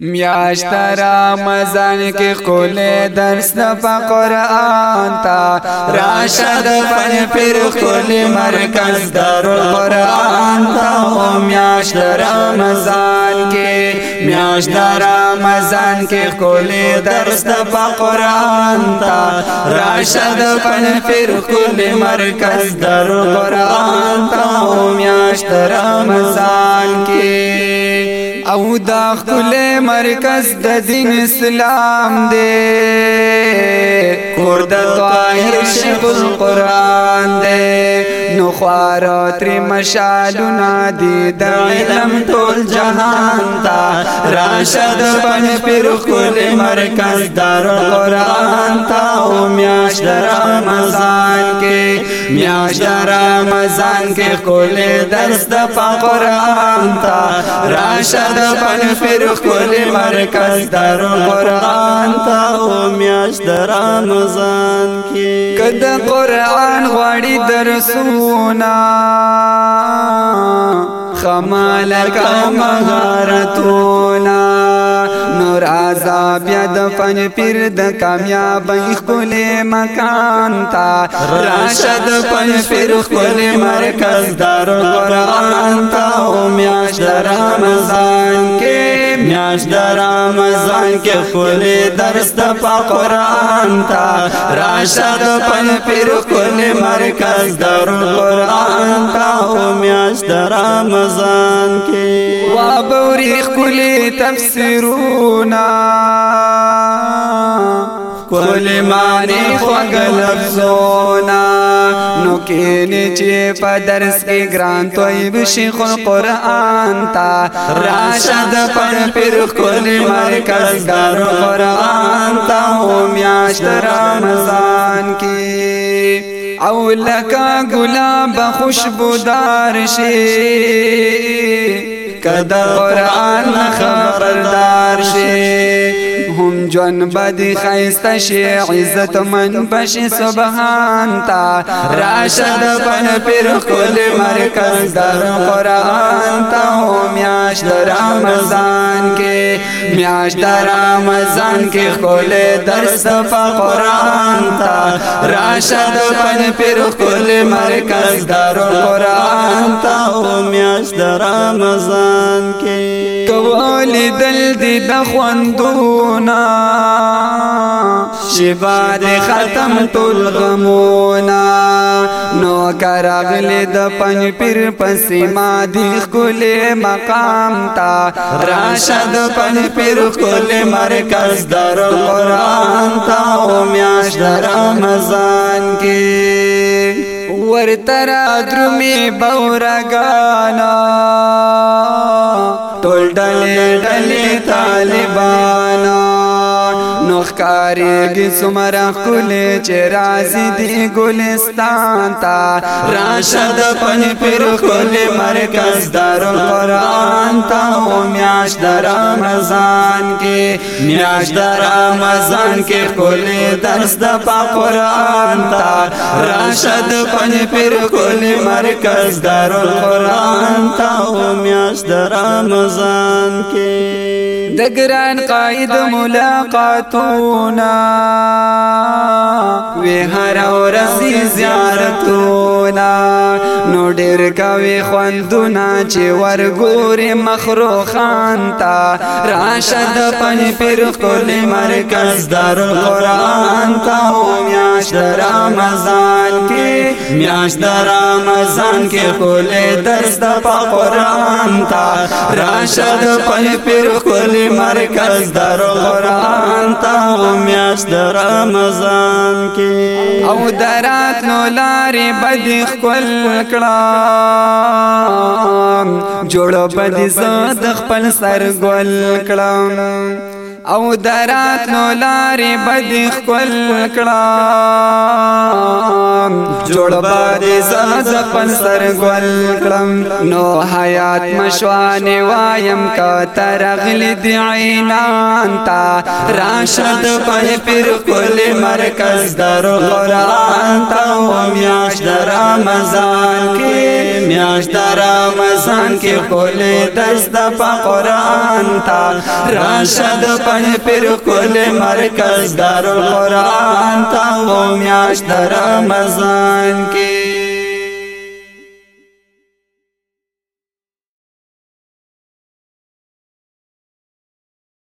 میاشت رمضان کې کولې درس د قرآن تا راشد فن پر کولې مرکز دار قرآن تا میاشت رمضان کې میاشت رمضان کې کولې درس د قرآن تا راشد فن پر کولې مرکز دار قرآن تا میاشت رمضان کې او دا خل مرکز د دین اسلام دی کور د طاهر شیخ قرآ دے تری دی علم تول جہان تا راشد پنچر کو لر کست در قرانتا میں شرام جانگے میں شرام جانگے کو لے دس دفا قرانتا راشد پن پھر مرکز مر کست تا او میاش مستران ځان کې کدا قران غواړي درسونه خمال کما غارتونه نور عذاب بیا د فن پیر د کامیاب خپل مکان تا راشد فن پیر خپل مرکز دار قران تا او میاش رمضان میاش در رمضان کې خپل درس د قرآن تا راشد پن پیر کول مرکز در قرآن تا او میاش در رمضان کې وا بوري خپل تفسیرونه کل معنی خوگل افزونا نو کینی چی پا درس کی گران توی بشی خون قرآن تا راشد پر پر کل مرکز در قرآن تا همیاشت رمضان کی او لکا گلاب خوشبودار شي کدا قران خبردار شي هم جون بدی خیسته شی عزت من بشی سبحان تا راشد بن پیر کل مرکز در قرآن تا هم یاش در رمضان کې میاش در رمضان کې کل در په قرآن تا راشد بن پیر کل مرکز در قرآن تا هم یاش در رمضان کې لیدل دی د خوندونا شبار ختم ټول غمونا نو کراغلی د پنج پیر پسې ما دی خپل مقام تا راشد پنج پیر خپل مرکز در قران تا او میاش در رمضان کې ورتر درمی بورګانا ڈلے ڈلے طالبانہ نو ښکاریږي څومره ښکلې چې راځي د ګلستان ته راشه د پنې پر ښکلې مرکز دارالقرآن ته او میاشت د رمضان کې میاشت د رمضان کې ښکلې درس د قرآن ته راشه د پنې پر ښکلې مرکز دارالقرآن ته او میاشت د رمضان کې د ګران قائد ملاقات صفونا وی هر ورځ زیارتونا نو ډېر کوي خوندونه چې ورګوري مخروخان تا راشد پن پیر کول مرکز دار القرآن تا او میاش رمضان میاش در رمضان کې خولې درس د قرآن تا راشد په پیر خولې مرکز در قرآن تا میاش در رمضان کې او درات نو لارې بد خپل کړه جوړ بد زاد خپل سر ګل کړه او درات نو لارې بد خپل کړه جوړ باندې زاز پن سر ګل کړم نو حیات مشوان وایم کا ترغلی دی عینان تا راشد په پیر کول مرکز در قران تا و میاش در رمضان کې میاش در رمضان کې کول دز د قران تا راشد په پیر کول مرکز در قران تا و میاش در رمضان के